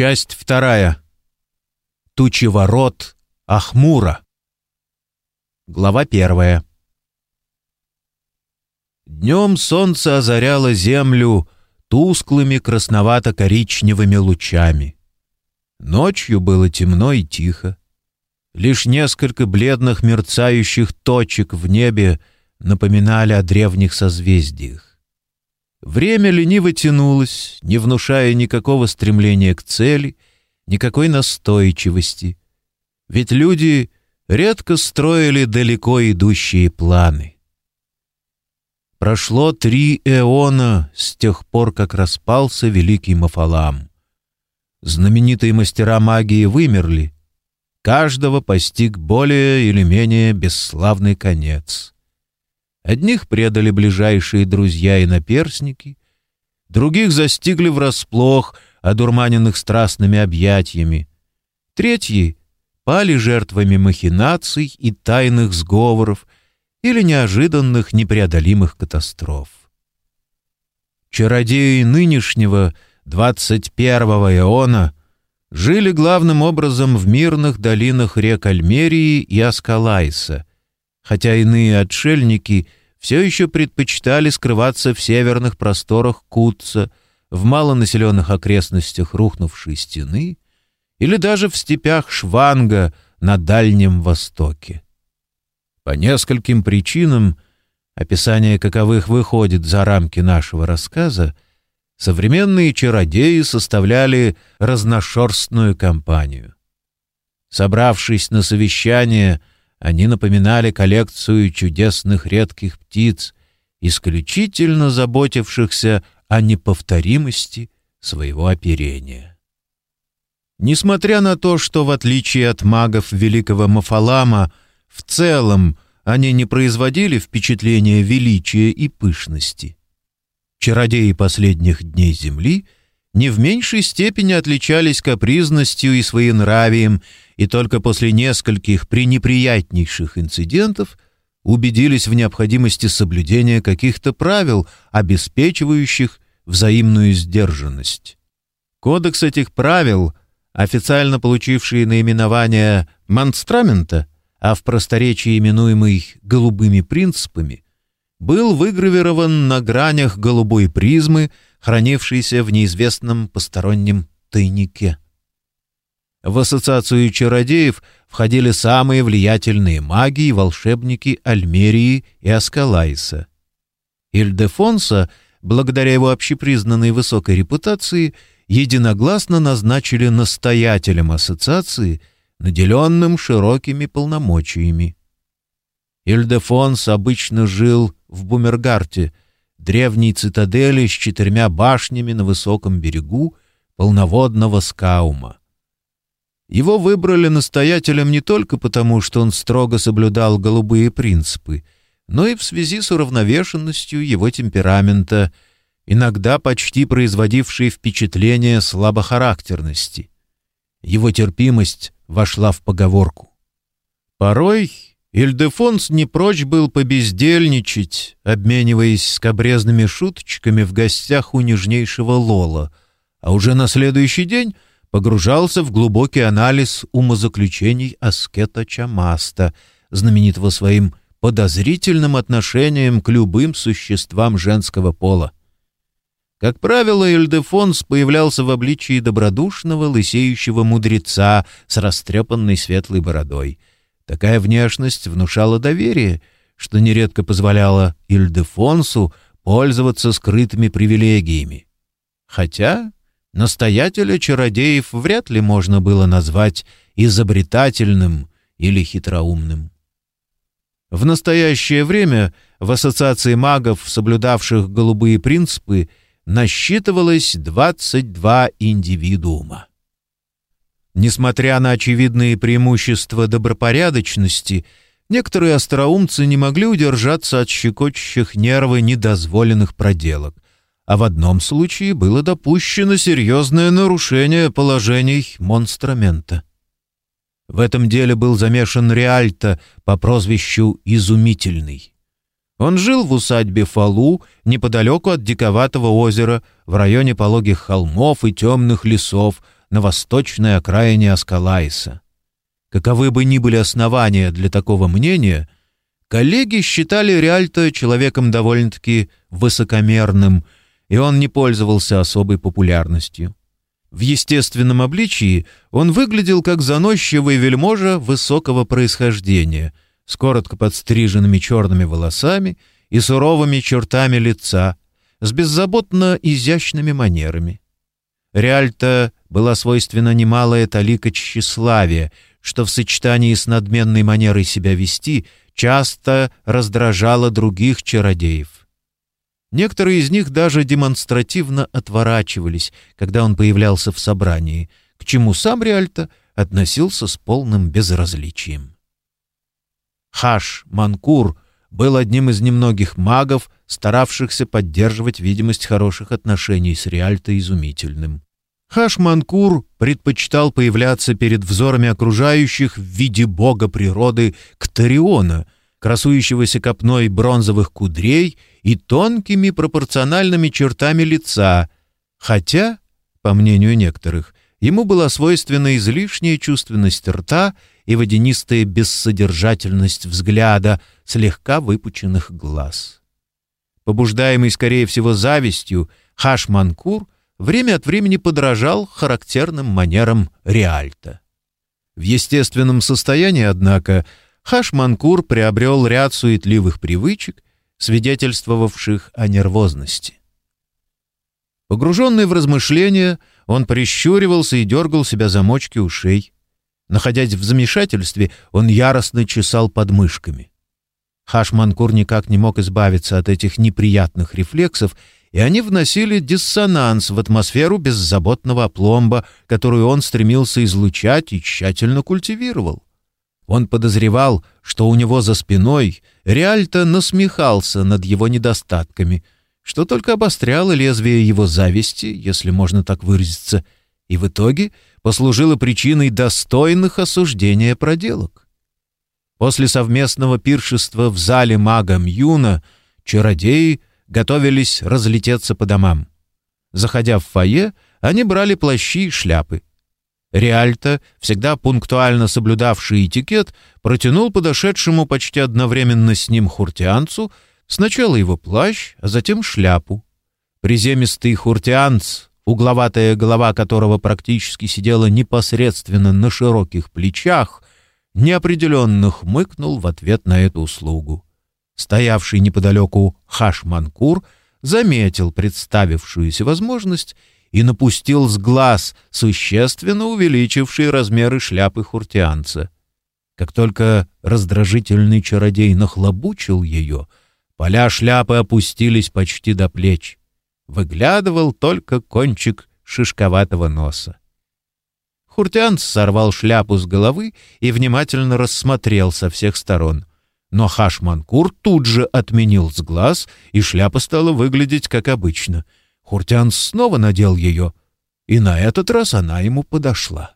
Часть вторая. Тучеворот Ахмура. Глава первая. Днем солнце озаряло землю тусклыми красновато-коричневыми лучами. Ночью было темно и тихо. Лишь несколько бледных мерцающих точек в небе напоминали о древних созвездиях. Время лениво тянулось, не внушая никакого стремления к цели, никакой настойчивости. Ведь люди редко строили далеко идущие планы. Прошло три эона с тех пор, как распался великий Мафалам. Знаменитые мастера магии вымерли. Каждого постиг более или менее бесславный конец. Одних предали ближайшие друзья и наперсники, других застигли врасплох, одурманенных страстными объятиями. Третьи пали жертвами махинаций и тайных сговоров или неожиданных непреодолимых катастроф. Чародеи нынешнего, двадцать первого эона, жили главным образом в мирных долинах рек Альмерии и Аскалайса — хотя иные отшельники все еще предпочитали скрываться в северных просторах Кутца, в малонаселенных окрестностях рухнувшей стены или даже в степях Шванга на Дальнем Востоке. По нескольким причинам, описание каковых выходит за рамки нашего рассказа, современные чародеи составляли разношерстную компанию. Собравшись на совещание, они напоминали коллекцию чудесных редких птиц, исключительно заботившихся о неповторимости своего оперения. Несмотря на то, что, в отличие от магов великого Мафалама, в целом они не производили впечатления величия и пышности, чародеи последних дней Земли — не в меньшей степени отличались капризностью и своенравием, и только после нескольких пренеприятнейших инцидентов убедились в необходимости соблюдения каких-то правил, обеспечивающих взаимную сдержанность. Кодекс этих правил, официально получивший наименование «Монстрамента», а в просторечии именуемый «голубыми принципами», был выгравирован на гранях голубой призмы, хранившейся в неизвестном постороннем тайнике. В ассоциацию чародеев входили самые влиятельные маги и волшебники Альмерии и Аскалайса. Ильдефонса, благодаря его общепризнанной высокой репутации, единогласно назначили настоятелем ассоциации, наделенным широкими полномочиями. Ильдефонс обычно жил в Бумергарте, древней цитадели с четырьмя башнями на высоком берегу полноводного Скаума. Его выбрали настоятелем не только потому, что он строго соблюдал голубые принципы, но и в связи с уравновешенностью его темперамента, иногда почти производившей впечатление слабохарактерности. Его терпимость вошла в поговорку. Порой Ильдефонс не прочь был побездельничать, обмениваясь скобрезными шуточками в гостях у нежнейшего Лола, а уже на следующий день погружался в глубокий анализ умозаключений аскета Чамаста, знаменитого своим подозрительным отношением к любым существам женского пола. Как правило, Эльдефонс появлялся в обличии добродушного лысеющего мудреца с растрепанной светлой бородой — Такая внешность внушала доверие, что нередко позволяло Ильдефонсу пользоваться скрытыми привилегиями. Хотя настоятеля чародеев вряд ли можно было назвать изобретательным или хитроумным. В настоящее время в Ассоциации магов, соблюдавших голубые принципы, насчитывалось 22 индивидуума. Несмотря на очевидные преимущества добропорядочности, некоторые остроумцы не могли удержаться от щекочущих нервы недозволенных проделок, а в одном случае было допущено серьезное нарушение положений монстрамента. В этом деле был замешан Реальто по прозвищу «Изумительный». Он жил в усадьбе Фалу, неподалеку от Диковатого озера, в районе пологих холмов и темных лесов, на восточной окраине Аскалайса. Каковы бы ни были основания для такого мнения, коллеги считали Риальто человеком довольно-таки высокомерным, и он не пользовался особой популярностью. В естественном обличии он выглядел как заносчивый вельможа высокого происхождения, с коротко подстриженными черными волосами и суровыми чертами лица, с беззаботно изящными манерами. Реальто была свойственна немалая талика тщеславия, что в сочетании с надменной манерой себя вести часто раздражало других чародеев. Некоторые из них даже демонстративно отворачивались, когда он появлялся в собрании, к чему сам Риальто относился с полным безразличием. Хаш Манкур был одним из немногих магов, старавшихся поддерживать видимость хороших отношений с Риальто изумительным. Хашманкур предпочитал появляться перед взорами окружающих в виде бога природы Ктариона, красующегося копной бронзовых кудрей и тонкими пропорциональными чертами лица, хотя, по мнению некоторых, ему была свойственна излишняя чувственность рта и водянистая бессодержательность взгляда слегка выпученных глаз. Побуждаемый, скорее всего, завистью, Хашманкур время от времени подражал характерным манерам Риальта. В естественном состоянии, однако, Хашманкур приобрел ряд суетливых привычек, свидетельствовавших о нервозности. Погруженный в размышления, он прищуривался и дергал себя за мочки ушей. Находясь в замешательстве, он яростно чесал подмышками. Хашманкур никак не мог избавиться от этих неприятных рефлексов, и они вносили диссонанс в атмосферу беззаботного опломба, которую он стремился излучать и тщательно культивировал. Он подозревал, что у него за спиной Реальто насмехался над его недостатками, что только обостряло лезвие его зависти, если можно так выразиться, и в итоге послужило причиной достойных осуждения проделок. После совместного пиршества в зале мага Мьюна чародеи готовились разлететься по домам. Заходя в фойе, они брали плащи и шляпы. Риальто, всегда пунктуально соблюдавший этикет, протянул подошедшему почти одновременно с ним хуртианцу сначала его плащ, а затем шляпу. Приземистый хуртианц, угловатая голова которого практически сидела непосредственно на широких плечах, неопределенно хмыкнул в ответ на эту услугу. Стоявший неподалеку Хашманкур заметил представившуюся возможность и напустил с глаз существенно увеличившие размеры шляпы хуртианца. Как только раздражительный чародей нахлобучил ее, поля шляпы опустились почти до плеч. Выглядывал только кончик шишковатого носа. Хуртианц сорвал шляпу с головы и внимательно рассмотрел со всех сторон. Но Хашманкур тут же отменил с глаз, и шляпа стала выглядеть как обычно. Хуртианц снова надел ее, и на этот раз она ему подошла.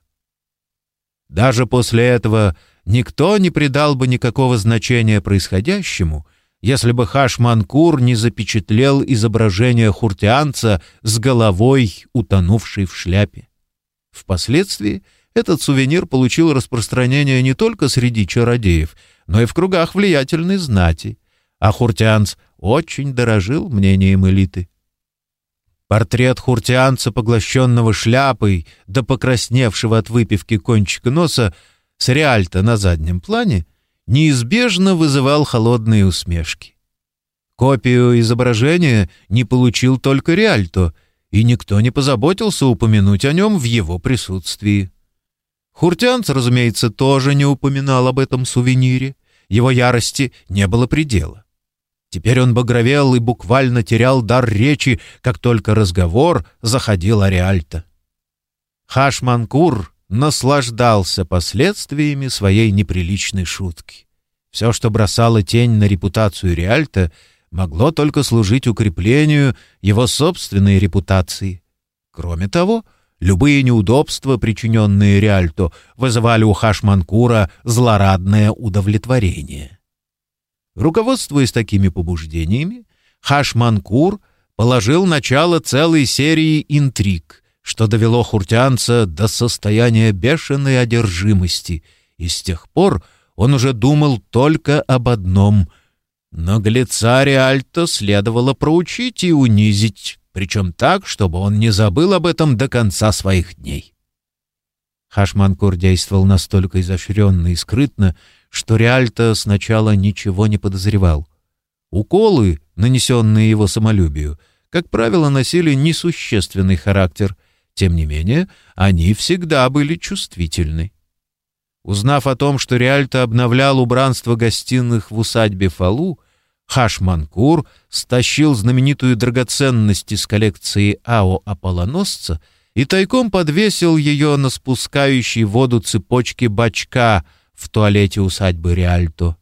Даже после этого никто не придал бы никакого значения происходящему, если бы Хашманкур не запечатлел изображение хуртианца с головой, утонувшей в шляпе. Впоследствии этот сувенир получил распространение не только среди чародеев, но и в кругах влиятельной знати, а Хуртианц очень дорожил мнением элиты. Портрет хуртианца, поглощенного шляпой, да покрасневшего от выпивки кончика носа, с реальто на заднем плане, неизбежно вызывал холодные усмешки. Копию изображения не получил только Реальто, и никто не позаботился упомянуть о нем в его присутствии. Хуртянц, разумеется, тоже не упоминал об этом сувенире. Его ярости не было предела. Теперь он багровел и буквально терял дар речи, как только разговор заходил о Реальто. Хашманкур наслаждался последствиями своей неприличной шутки. Все, что бросало тень на репутацию Реальто, могло только служить укреплению его собственной репутации. Кроме того, любые неудобства, причиненные Реальто, вызывали у Хашманкура злорадное удовлетворение. Руководствуясь такими побуждениями, Хашманкур положил начало целой серии интриг, что довело хуртянца до состояния бешеной одержимости, и с тех пор он уже думал только об одном — Наглеца Риальто следовало проучить и унизить, причем так, чтобы он не забыл об этом до конца своих дней. Хашманкур действовал настолько изощренно и скрытно, что Риальто сначала ничего не подозревал. Уколы, нанесенные его самолюбию, как правило, носили несущественный характер. Тем не менее, они всегда были чувствительны. Узнав о том, что Риальто обновлял убранство гостиных в усадьбе Фалу, Хашманкур стащил знаменитую драгоценность из коллекции Ао Аполлоносца и тайком подвесил ее на спускающей воду цепочке бачка в туалете усадьбы Риальто.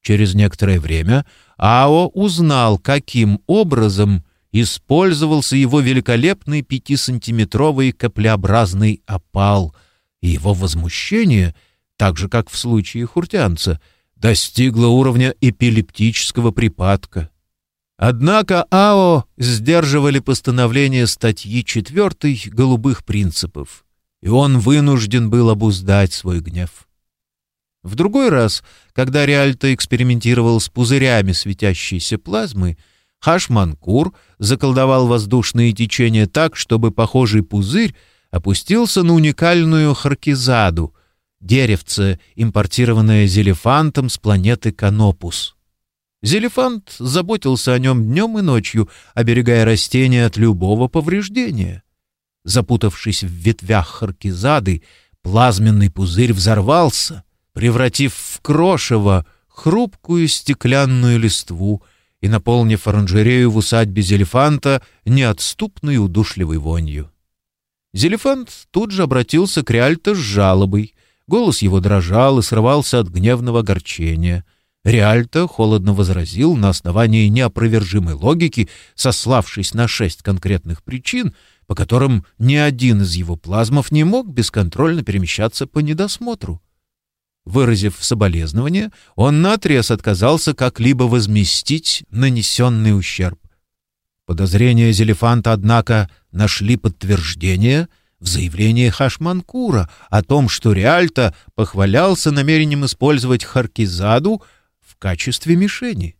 Через некоторое время Ао узнал, каким образом использовался его великолепный пятисантиметровый каплеобразный опал, и его возмущение, так же, как в случае хуртянца — достигла уровня эпилептического припадка. Однако АО сдерживали постановление статьи 4 «Голубых принципов», и он вынужден был обуздать свой гнев. В другой раз, когда Риальто экспериментировал с пузырями светящейся плазмы, Хашманкур заколдовал воздушные течения так, чтобы похожий пузырь опустился на уникальную харкизаду — деревце, импортированное Зелефантом с планеты Канопус. Зелефант заботился о нем днем и ночью, оберегая растения от любого повреждения. Запутавшись в ветвях харкизады, плазменный пузырь взорвался, превратив в крошево хрупкую стеклянную листву и наполнив оранжерею в усадьбе Зелефанта неотступной удушливой вонью. Зелефант тут же обратился к Риальто с жалобой, Голос его дрожал и срывался от гневного горчения. Риальто холодно возразил на основании неопровержимой логики, сославшись на шесть конкретных причин, по которым ни один из его плазмов не мог бесконтрольно перемещаться по недосмотру. Выразив соболезнование, он наотрез отказался как-либо возместить нанесенный ущерб. Подозрения Зелефанта, однако, нашли подтверждение — в заявлении Хашманкура о том, что Риальто похвалялся намерением использовать Харкизаду в качестве мишени.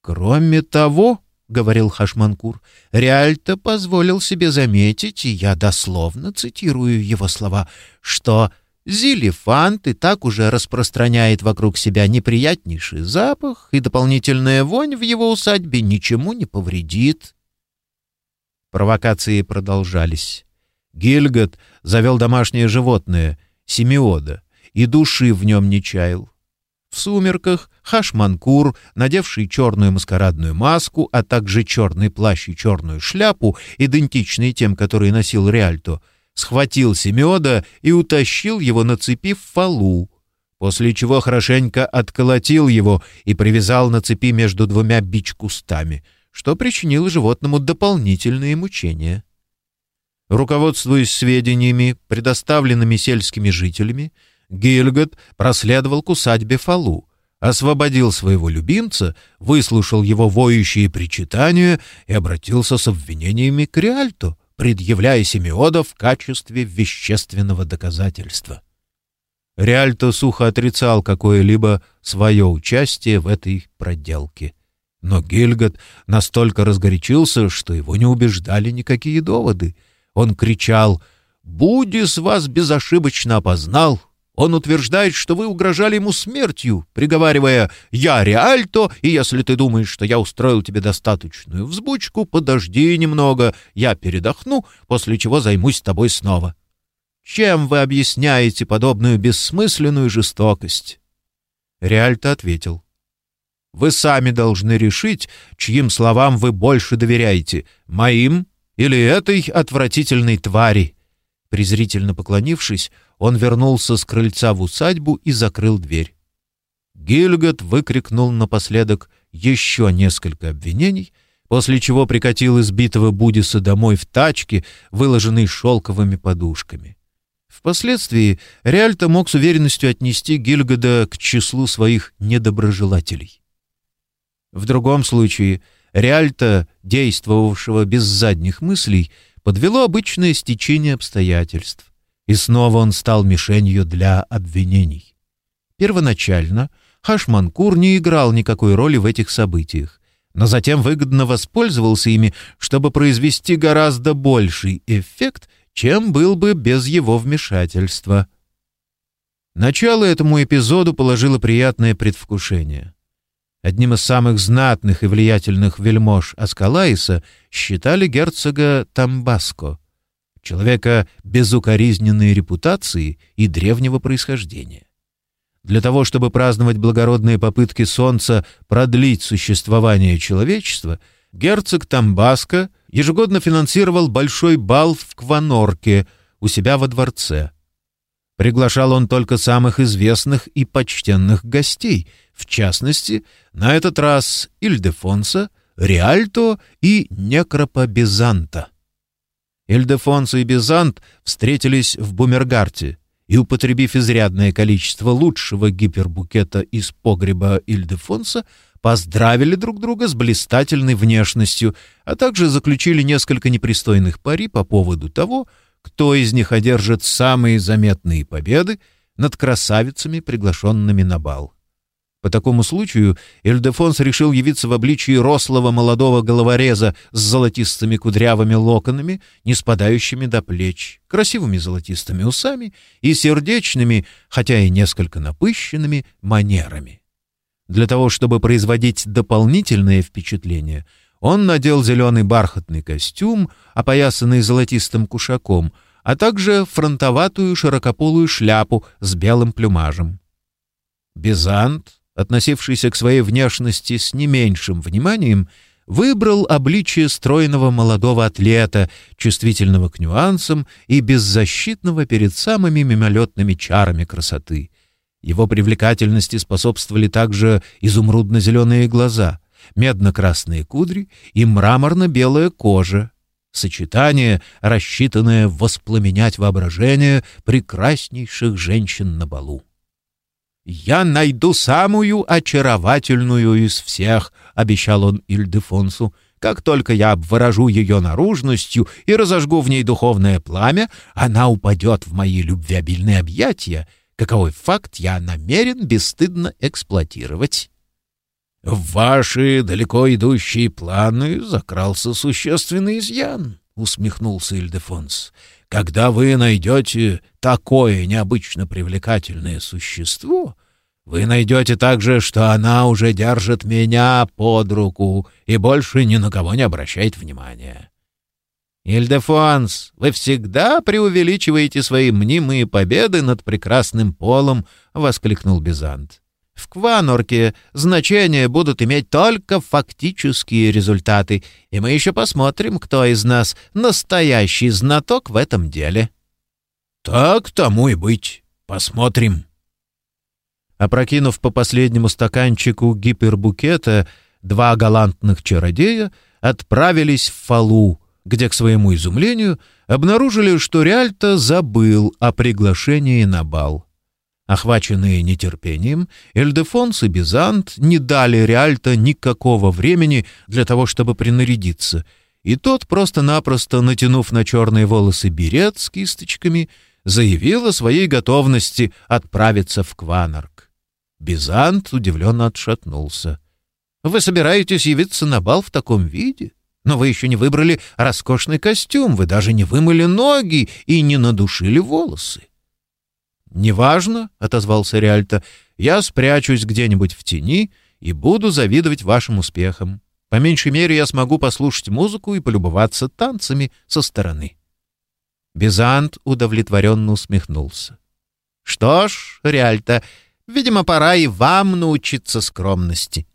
«Кроме того, — говорил Хашманкур, — Риальто позволил себе заметить, и я дословно цитирую его слова, что Зилифант и так уже распространяет вокруг себя неприятнейший запах, и дополнительная вонь в его усадьбе ничему не повредит. Провокации продолжались. Гильгот завел домашнее животное, семиода, и души в нем не чаял. В сумерках Хашманкур, надевший черную маскарадную маску, а также черный плащ и черную шляпу, идентичные тем, которые носил Риальто, схватил Семиода и утащил его на цепи в фалу, после чего хорошенько отколотил его и привязал на цепи между двумя бич-кустами, что причинило животному дополнительные мучения. Руководствуясь сведениями, предоставленными сельскими жителями, Гильгот проследовал к усадьбе Фалу, освободил своего любимца, выслушал его воющие причитания и обратился с обвинениями к Риальто, предъявляя Семиода в качестве вещественного доказательства. Риальто сухо отрицал какое-либо свое участие в этой проделке. Но Гильгот настолько разгорячился, что его не убеждали никакие доводы — он кричал «Будис вас безошибочно опознал!» Он утверждает, что вы угрожали ему смертью, приговаривая «Я Реальто, и если ты думаешь, что я устроил тебе достаточную взбучку, подожди немного, я передохну, после чего займусь тобой снова». Чем вы объясняете подобную бессмысленную жестокость?» Реальто ответил. «Вы сами должны решить, чьим словам вы больше доверяете, моим или этой отвратительной твари?» Презрительно поклонившись, он вернулся с крыльца в усадьбу и закрыл дверь. Гильгот выкрикнул напоследок еще несколько обвинений, после чего прикатил избитого Будиса домой в тачке, выложенной шелковыми подушками. Впоследствии Реальто мог с уверенностью отнести Гильгода к числу своих недоброжелателей. В другом случае Реальто, действовавшего без задних мыслей, подвело обычное стечение обстоятельств, и снова он стал мишенью для обвинений. Первоначально Хашманкур не играл никакой роли в этих событиях, но затем выгодно воспользовался ими, чтобы произвести гораздо больший эффект, чем был бы без его вмешательства. Начало этому эпизоду положило приятное предвкушение. Одним из самых знатных и влиятельных вельмож Аскалаиса считали герцога Тамбаско, человека безукоризненной репутации и древнего происхождения. Для того, чтобы праздновать благородные попытки солнца продлить существование человечества, герцог Тамбаско ежегодно финансировал большой бал в Кванорке у себя во дворце. Приглашал он только самых известных и почтенных гостей, в частности, на этот раз Ильдефонса, Риальто и Некропа Бизанта. Ильдефонсо и Бизант встретились в Бумергарте и, употребив изрядное количество лучшего гипербукета из погреба Ильдефонса, поздравили друг друга с блистательной внешностью, а также заключили несколько непристойных пари по поводу того, кто из них одержит самые заметные победы над красавицами, приглашенными на бал. По такому случаю Эльдефонс решил явиться в обличии рослого молодого головореза с золотистыми кудрявыми локонами, не спадающими до плеч, красивыми золотистыми усами и сердечными, хотя и несколько напыщенными, манерами. Для того, чтобы производить дополнительное впечатление, он надел зеленый бархатный костюм, опоясанный золотистым кушаком, а также фронтоватую широкополую шляпу с белым плюмажем. Бизант, относившийся к своей внешности с не меньшим вниманием, выбрал обличие стройного молодого атлета, чувствительного к нюансам и беззащитного перед самыми мимолетными чарами красоты. Его привлекательности способствовали также изумрудно-зеленые глаза, медно-красные кудри и мраморно-белая кожа. Сочетание, рассчитанное воспламенять воображение прекраснейших женщин на балу. «Я найду самую очаровательную из всех», — обещал он Ильдефонсу. «Как только я обворожу ее наружностью и разожгу в ней духовное пламя, она упадет в мои любвеобильные объятия, каковой факт я намерен бесстыдно эксплуатировать». «В ваши далеко идущие планы закрался существенный изъян», — усмехнулся Ильдефонс. Когда вы найдете такое необычно привлекательное существо, вы найдете также, что она уже держит меня под руку и больше ни на кого не обращает внимания. «Ильдефонс, вы всегда преувеличиваете свои мнимые победы над прекрасным полом», — воскликнул Бизант. В Кванорке значения будут иметь только фактические результаты, и мы еще посмотрим, кто из нас настоящий знаток в этом деле. Так тому и быть. Посмотрим. Опрокинув по последнему стаканчику гипербукета, два галантных чародея отправились в Фалу, где, к своему изумлению, обнаружили, что Реальто забыл о приглашении на бал. Охваченные нетерпением, Эльдефонс и Бизант не дали Реальто никакого времени для того, чтобы принарядиться, и тот, просто-напросто натянув на черные волосы берет с кисточками, заявил о своей готовности отправиться в Кванарк. Бизант удивленно отшатнулся. «Вы собираетесь явиться на бал в таком виде? Но вы еще не выбрали роскошный костюм, вы даже не вымыли ноги и не надушили волосы. «Неважно», — отозвался Риальто, — «я спрячусь где-нибудь в тени и буду завидовать вашим успехам. По меньшей мере я смогу послушать музыку и полюбоваться танцами со стороны». Бизант удовлетворенно усмехнулся. «Что ж, Риальто, видимо, пора и вам научиться скромности.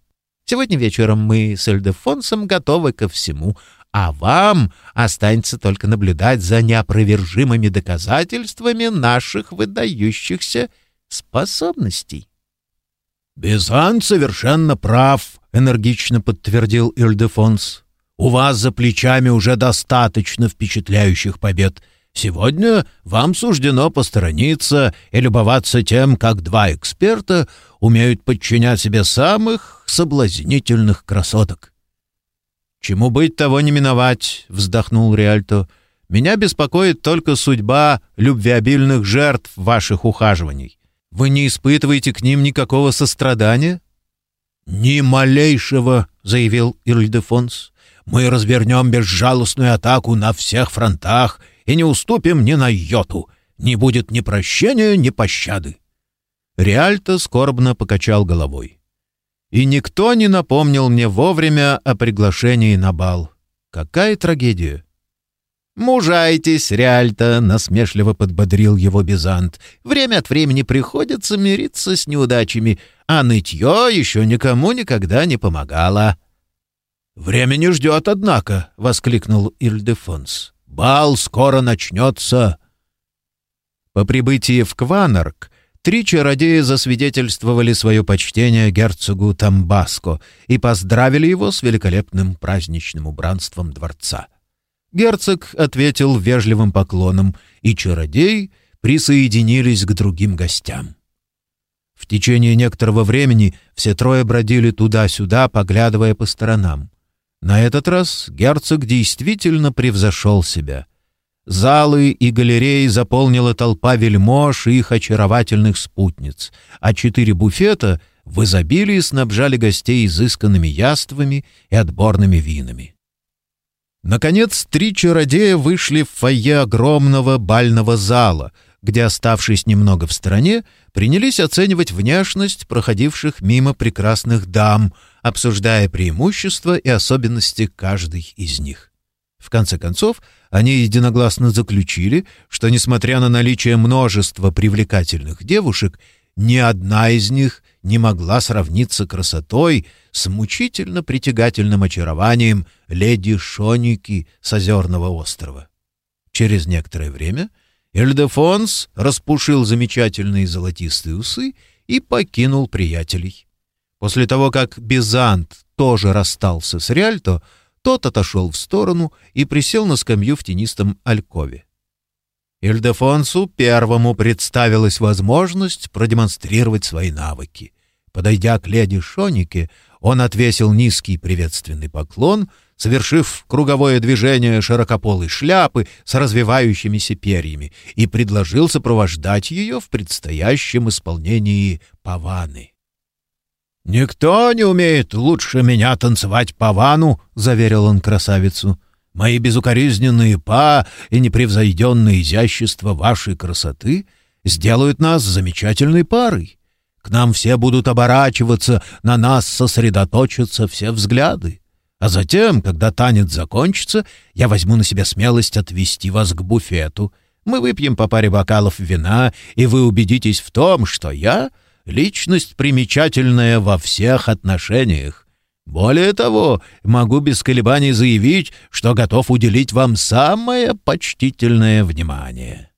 Сегодня вечером мы с Эльдефонсом готовы ко всему, а вам останется только наблюдать за неопровержимыми доказательствами наших выдающихся способностей. «Бизан совершенно прав», — энергично подтвердил Ильдефонс. «У вас за плечами уже достаточно впечатляющих побед. Сегодня вам суждено посторониться и любоваться тем, как два эксперта умеют подчинять себе самых соблазнительных красоток. «Чему быть, того не миновать», — вздохнул Риальто. Меня беспокоит только судьба любвеобильных жертв ваших ухаживаний. Вы не испытываете к ним никакого сострадания?» «Ни малейшего», — заявил Ильдефонс. «Мы развернем безжалостную атаку на всех фронтах и не уступим ни на йоту. Не будет ни прощения, ни пощады». Реальто скорбно покачал головой. «И никто не напомнил мне вовремя о приглашении на бал. Какая трагедия!» «Мужайтесь, Реальто!» — насмешливо подбодрил его Бизант. «Время от времени приходится мириться с неудачами, а нытье еще никому никогда не помогало». «Время не ждет, однако!» — воскликнул Ильдефонс. «Бал скоро начнется!» По прибытии в Кванарк три чародея засвидетельствовали свое почтение герцогу Тамбаско и поздравили его с великолепным праздничным убранством дворца. Герцог ответил вежливым поклоном, и чародеи присоединились к другим гостям. В течение некоторого времени все трое бродили туда-сюда, поглядывая по сторонам. На этот раз герцог действительно превзошел себя. Залы и галереи заполнила толпа вельмож и их очаровательных спутниц, а четыре буфета в изобилии снабжали гостей изысканными яствами и отборными винами. Наконец, три чародея вышли в фойе огромного бального зала, где, оставшись немного в стороне, принялись оценивать внешность проходивших мимо прекрасных дам, обсуждая преимущества и особенности каждой из них. В конце концов, они единогласно заключили, что, несмотря на наличие множества привлекательных девушек, ни одна из них не могла сравниться красотой с мучительно притягательным очарованием леди Шоники с Озерного острова. Через некоторое время Эльдефонс распушил замечательные золотистые усы и покинул приятелей. После того, как Бизант тоже расстался с Риальто, тот отошел в сторону и присел на скамью в тенистом алькове. Ильдефонсу первому представилась возможность продемонстрировать свои навыки. Подойдя к леди Шонике, он отвесил низкий приветственный поклон, совершив круговое движение широкополой шляпы с развивающимися перьями, и предложил сопровождать ее в предстоящем исполнении паваны. «Никто не умеет лучше меня танцевать павану», — заверил он красавицу. «Мои безукоризненные па и непревзойденное изящество вашей красоты сделают нас замечательной парой. К нам все будут оборачиваться, на нас сосредоточатся все взгляды. А затем, когда танец закончится, я возьму на себя смелость отвести вас к буфету. Мы выпьем по паре бокалов вина, и вы убедитесь в том, что я — личность примечательная во всех отношениях. Более того, могу без колебаний заявить, что готов уделить вам самое почтительное внимание».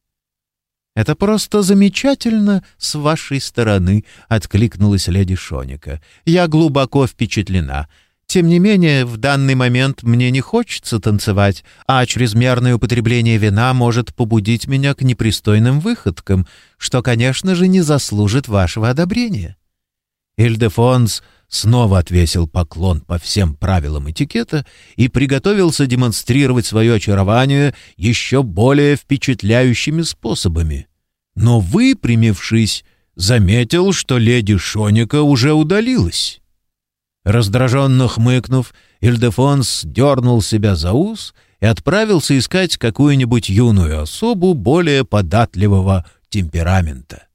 «Это просто замечательно с вашей стороны», — откликнулась леди Шоника. «Я глубоко впечатлена. Тем не менее, в данный момент мне не хочется танцевать, а чрезмерное употребление вина может побудить меня к непристойным выходкам, что, конечно же, не заслужит вашего одобрения». Ильдефонс снова отвесил поклон по всем правилам этикета и приготовился демонстрировать свое очарование еще более впечатляющими способами но, выпрямившись, заметил, что леди Шоника уже удалилась. Раздраженно хмыкнув, Ильдефонс дернул себя за ус и отправился искать какую-нибудь юную особу более податливого темперамента.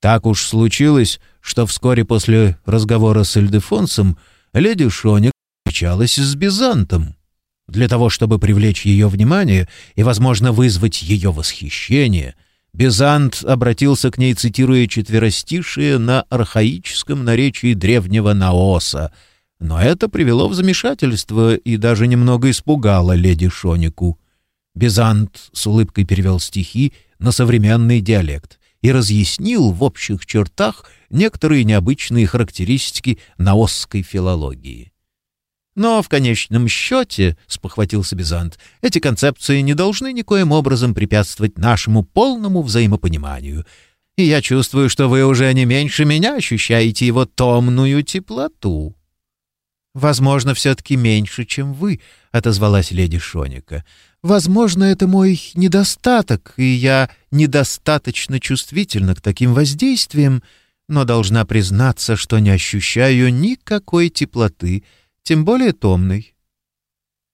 Так уж случилось, что вскоре после разговора с Ильдефонсом леди Шоник встречалась с Бизантом. Для того, чтобы привлечь ее внимание и, возможно, вызвать ее восхищение — Бизант обратился к ней, цитируя четверостишие на архаическом наречии древнего Наоса, но это привело в замешательство и даже немного испугало леди Шонику. Бизант с улыбкой перевел стихи на современный диалект и разъяснил в общих чертах некоторые необычные характеристики наосской филологии. Но в конечном счете, — спохватился Бизант, — эти концепции не должны никоим образом препятствовать нашему полному взаимопониманию. И я чувствую, что вы уже не меньше меня ощущаете его томную теплоту. «Возможно, все-таки меньше, чем вы», — отозвалась леди Шоника. «Возможно, это мой недостаток, и я недостаточно чувствительна к таким воздействиям, но должна признаться, что не ощущаю никакой теплоты, тем более томной».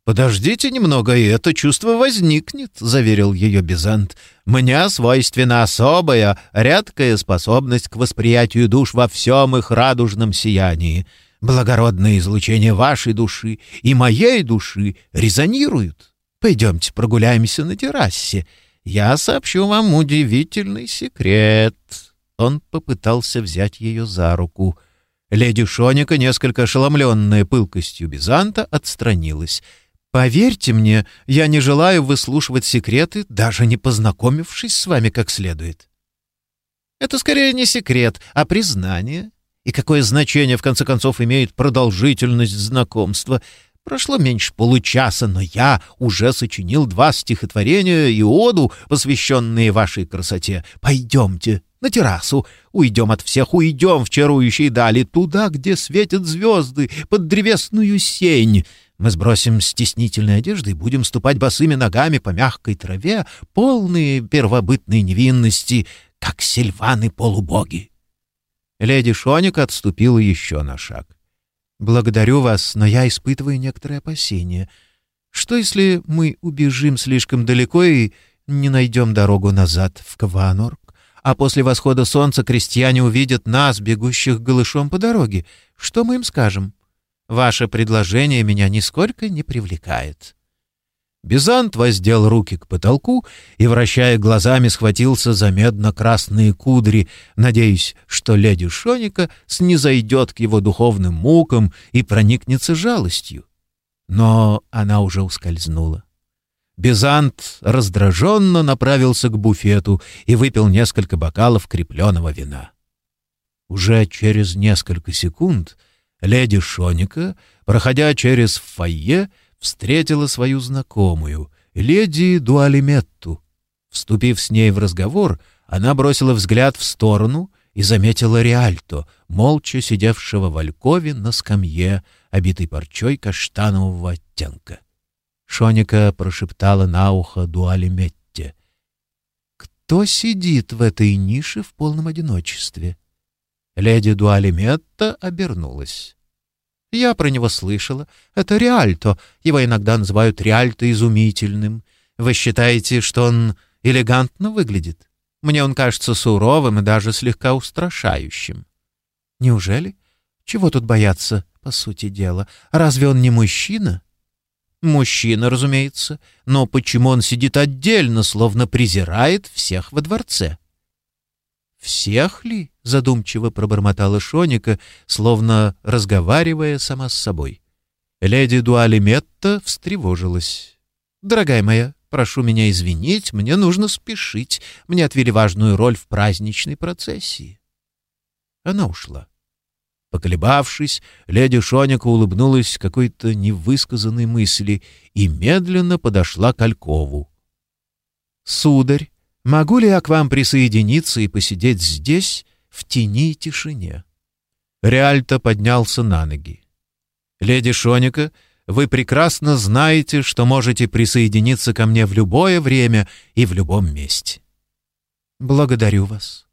«Подождите немного, и это чувство возникнет», — заверил ее Бизант. «Мне свойственна особая, редкая способность к восприятию душ во всем их радужном сиянии. Благородное излучение вашей души и моей души резонируют. Пойдемте прогуляемся на террасе. Я сообщу вам удивительный секрет». Он попытался взять ее за руку. Леди Шоника, несколько ошеломленная пылкостью Бизанта, отстранилась — Поверьте мне, я не желаю выслушивать секреты, даже не познакомившись с вами как следует. Это скорее не секрет, а признание. И какое значение, в конце концов, имеет продолжительность знакомства? Прошло меньше получаса, но я уже сочинил два стихотворения и оду, посвященные вашей красоте. Пойдемте на террасу, уйдем от всех, уйдем в чарующие дали, туда, где светят звезды, под древесную сень. Мы сбросим стеснительные одежды и будем ступать босыми ногами по мягкой траве, полные первобытной невинности, как сильваны-полубоги. Леди Шоник отступила еще на шаг. «Благодарю вас, но я испытываю некоторые опасения. Что, если мы убежим слишком далеко и не найдем дорогу назад в Кванорк, а после восхода солнца крестьяне увидят нас, бегущих голышом по дороге? Что мы им скажем?» Ваше предложение меня нисколько не привлекает». Бизант воздел руки к потолку и, вращая глазами, схватился за медно-красные кудри, надеясь, что леди Шоника снизойдет к его духовным мукам и проникнется жалостью. Но она уже ускользнула. Бизант раздраженно направился к буфету и выпил несколько бокалов крепленого вина. Уже через несколько секунд леди Шоника, проходя через фойе, встретила свою знакомую, леди Дуалиметту. Вступив с ней в разговор, она бросила взгляд в сторону и заметила Риальто, молча сидевшего в алькове на скамье, обитой парчой каштанового оттенка. Шоника прошептала на ухо Дуалиметте. «Кто сидит в этой нише в полном одиночестве?» Леди Дуалиметта обернулась. «Я про него слышала. Это Риальто. Его иногда называют Риальто изумительным. Вы считаете, что он элегантно выглядит? Мне он кажется суровым и даже слегка устрашающим». «Неужели? Чего тут бояться, по сути дела? Разве он не мужчина?» «Мужчина, разумеется. Но почему он сидит отдельно, словно презирает всех во дворце?» «Всех ли?» — задумчиво пробормотала Шоника, словно разговаривая сама с собой. Леди Дуалиметта встревожилась. «Дорогая моя, прошу меня извинить, мне нужно спешить. Мне отвели важную роль в праздничной процессии». Она ушла. Поколебавшись, леди Шоника улыбнулась какой-то невысказанной мысли и медленно подошла к Алькову. «Сударь, Могу ли я к вам присоединиться и посидеть здесь, в тени и тишине?» Реальто поднялся на ноги. «Леди Шоника, вы прекрасно знаете, что можете присоединиться ко мне в любое время и в любом месте». «Благодарю вас».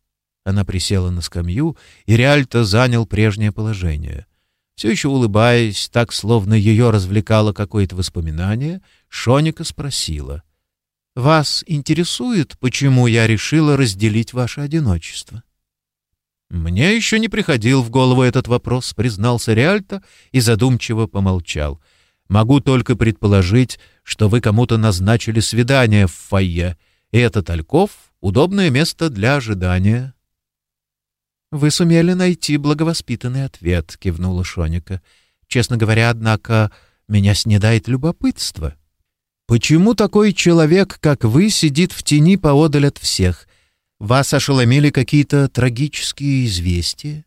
Она присела на скамью, и Реальто занял прежнее положение. Все еще улыбаясь, так, словно ее развлекало какое-то воспоминание, Шоника спросила — вас интересует, почему я решила разделить ваше одиночество?» «Мне еще не приходил в голову этот вопрос», — признался Реальто и задумчиво помолчал. «Могу только предположить, что вы кому-то назначили свидание в фойе, и этот Альков — удобное место для ожидания». «Вы сумели найти благовоспитанный ответ», — кивнула Шоника. «Честно говоря, однако, меня снедает любопытство». Почему такой человек, как вы, сидит в тени поодаль от всех? Вас ошеломили какие-то трагические известия?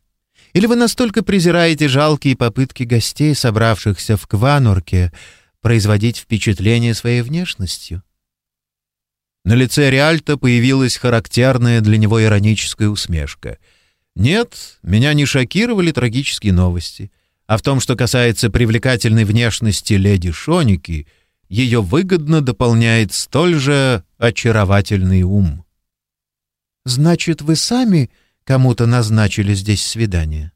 Или вы настолько презираете жалкие попытки гостей, собравшихся в Кванурке, производить впечатление своей внешностью? На лице Риальто появилась характерная для него ироническая усмешка. «Нет, меня не шокировали трагические новости. А в том, что касается привлекательной внешности леди Шоники, ее выгодно дополняет столь же очаровательный ум. «Значит, вы сами кому-то назначили здесь свидание?»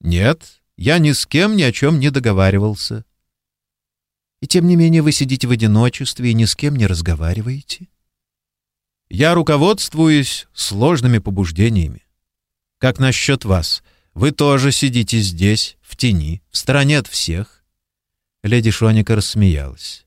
«Нет, я ни с кем ни о чем не договаривался». «И тем не менее вы сидите в одиночестве и ни с кем не разговариваете?» «Я руководствуюсь сложными побуждениями. Как насчет вас? Вы тоже сидите здесь, в тени, в стороне от всех?» Леди Шоника рассмеялась.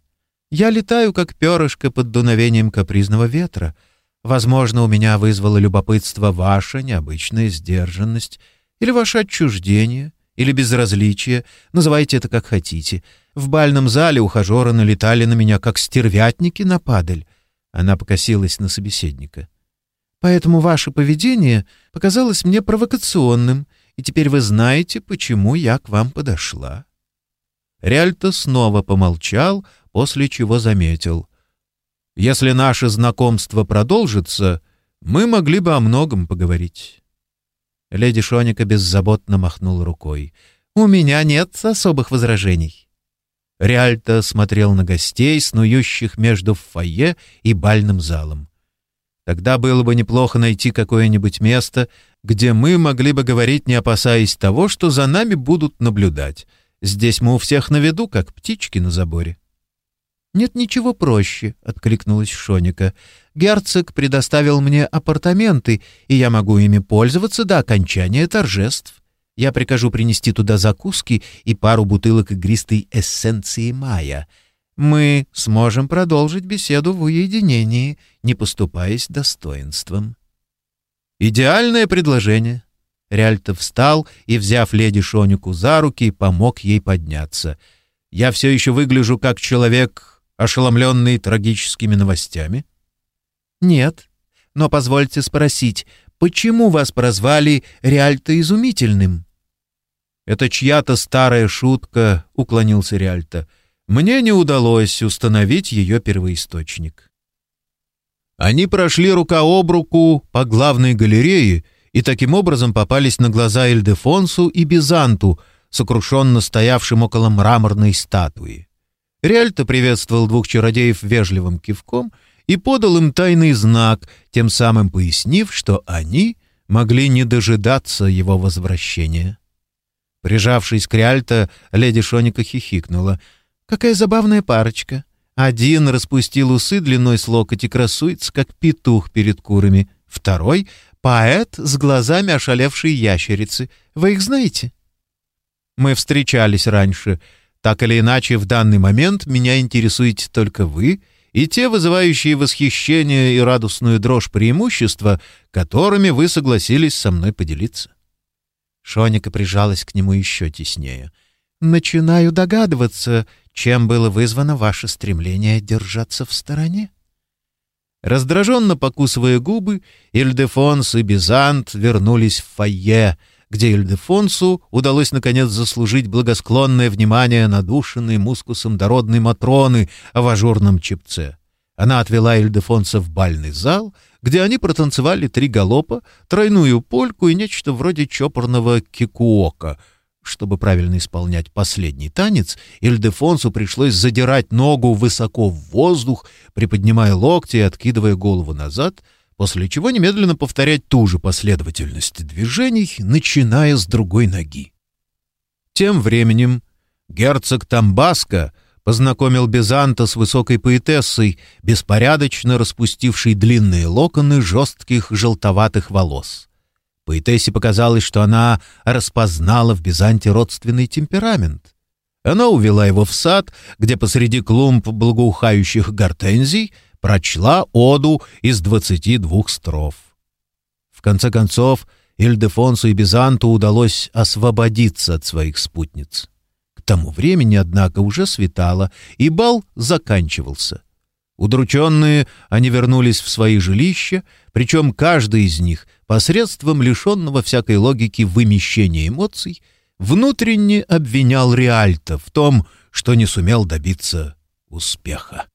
«Я летаю, как перышко под дуновением капризного ветра. Возможно, у меня вызвало любопытство ваша необычная сдержанность или ваше отчуждение, или безразличие, называйте это как хотите. В бальном зале ухажеры налетали на меня, как стервятники на падаль. Она покосилась на собеседника. Поэтому ваше поведение показалось мне провокационным, и теперь вы знаете, почему я к вам подошла. Реальто снова помолчал, после чего заметил. «Если наше знакомство продолжится, мы могли бы о многом поговорить». Леди Шоника беззаботно махнул рукой. «У меня нет особых возражений». Реальто смотрел на гостей, снующих между фойе и бальным залом. Тогда было бы неплохо найти какое-нибудь место, где мы могли бы говорить, не опасаясь того, что за нами будут наблюдать. Здесь мы у всех на виду, как птички на заборе. «Нет ничего проще», — откликнулась Шоника. «Герцог предоставил мне апартаменты, и я могу ими пользоваться до окончания торжеств. Я прикажу принести туда закуски и пару бутылок игристой эссенции мая. Мы сможем продолжить беседу в уединении, не поступаясь достоинством. Идеальное предложение. Ряльто встал и, взяв леди Шонику за руки, помог ей подняться. Я все еще выгляжу как человек, ошеломленный трагическими новостями? Нет. Но позвольте спросить, почему вас прозвали Риальто изумительным? Это чья-то старая шутка, уклонился Риальто. Мне не удалось установить ее первоисточник. Они прошли рука об руку по главной галерее и таким образом попались на глаза Эльдефонсу и Бизанту, сокрушенно стоявшим около мраморной статуи. Риальто приветствовал двух чародеев вежливым кивком и подал им тайный знак, тем самым пояснив, что они могли не дожидаться его возвращения. Прижавшись к Риальто, леди Шоника хихикнула — Какая забавная парочка. Один распустил усы длиной с локоть и красуется, как петух перед курами. Второй — поэт с глазами ошалевшей ящерицы. Вы их знаете? Мы встречались раньше. Так или иначе, в данный момент меня интересуете только вы и те вызывающие восхищение и радостную дрожь преимущества, которыми вы согласились со мной поделиться. Шоника прижалась к нему еще теснее. «Начинаю догадываться, чем было вызвано ваше стремление держаться в стороне? Раздраженно покусывая губы, Ильдефонс и Бизант вернулись в фойе, где Ильдефонсу удалось наконец заслужить благосклонное внимание надушенной мускусом дородной Матроны в ажурном чепце. Она отвела Ильдефонса в бальный зал, где они протанцевали три галопа, тройную польку и нечто вроде чопорного кикуока — чтобы правильно исполнять последний танец, Ильдефонсу пришлось задирать ногу высоко в воздух, приподнимая локти и откидывая голову назад, после чего немедленно повторять ту же последовательность движений, начиная с другой ноги. Тем временем герцог Тамбаска познакомил Безанта с высокой поэтессой, беспорядочно распустившей длинные локоны жестких желтоватых волос. Поэтессе показалось, что она распознала в Бизанте родственный темперамент. Она увела его в сад, где посреди клумб благоухающих гортензий прочла оду из двадцати двух строф. В конце концов, Ильдефонсу и Бизанту удалось освободиться от своих спутниц. К тому времени, однако, уже светало, и бал заканчивался. Удрученные, они вернулись в свои жилища, причем каждый из них, посредством лишенного всякой логики вымещения эмоций, внутренне обвинял Риальто в том, что не сумел добиться успеха.